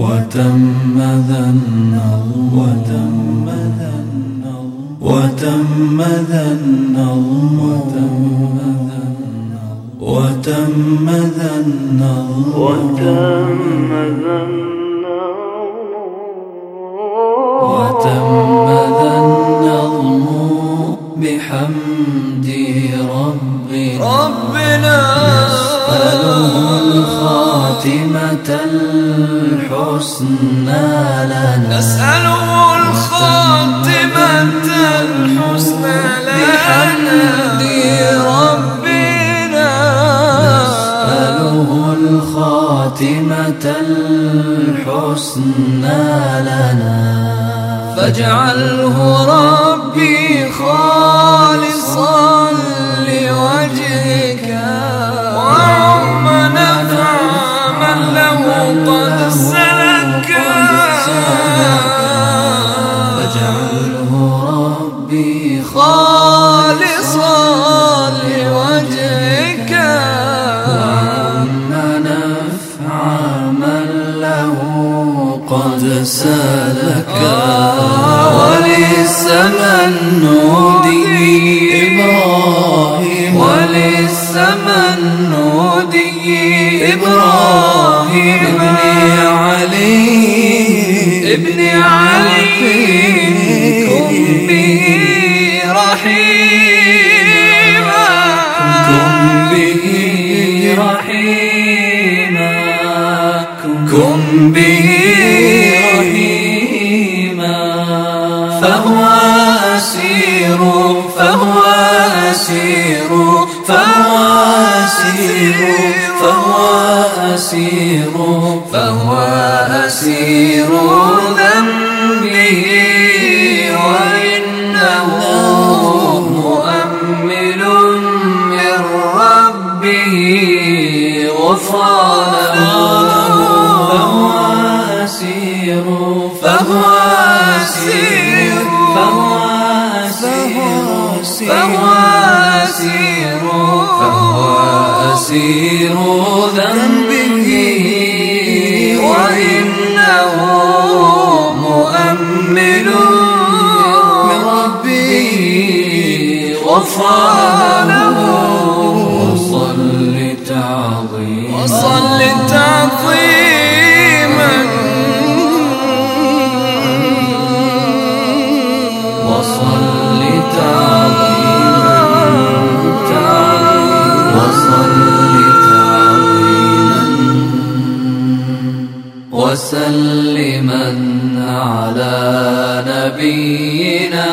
وتم ذن وتم ذن وتم ذن وتم ذن وتم ذن وتم بحمد الخاتمة الحسنى لنا. نسأله الخاتمة الحسنى بحمد ربنا. نسأله الخاتمة الحسنى لنا. فاجعله ربي خالصا لوجهك. قد سلك وللسما النودي إبراهيم. وللسما النودي إبراهيم. ابن علي. ابن علي. كن به رحيما كن به رحيما كن به رحيما فهو أسير فهو أسير فهو أسير فهو أسير فهو أسير ذنبه. وإنه مؤمل من ربه. غفرانه أسير. فهو أسير. فهو أسير. فهو أسير. فهو أسير ذنبه وإنه مؤمل من ربه غفرانه وصل تعظيما وصل تعظيما وسلما على نبينا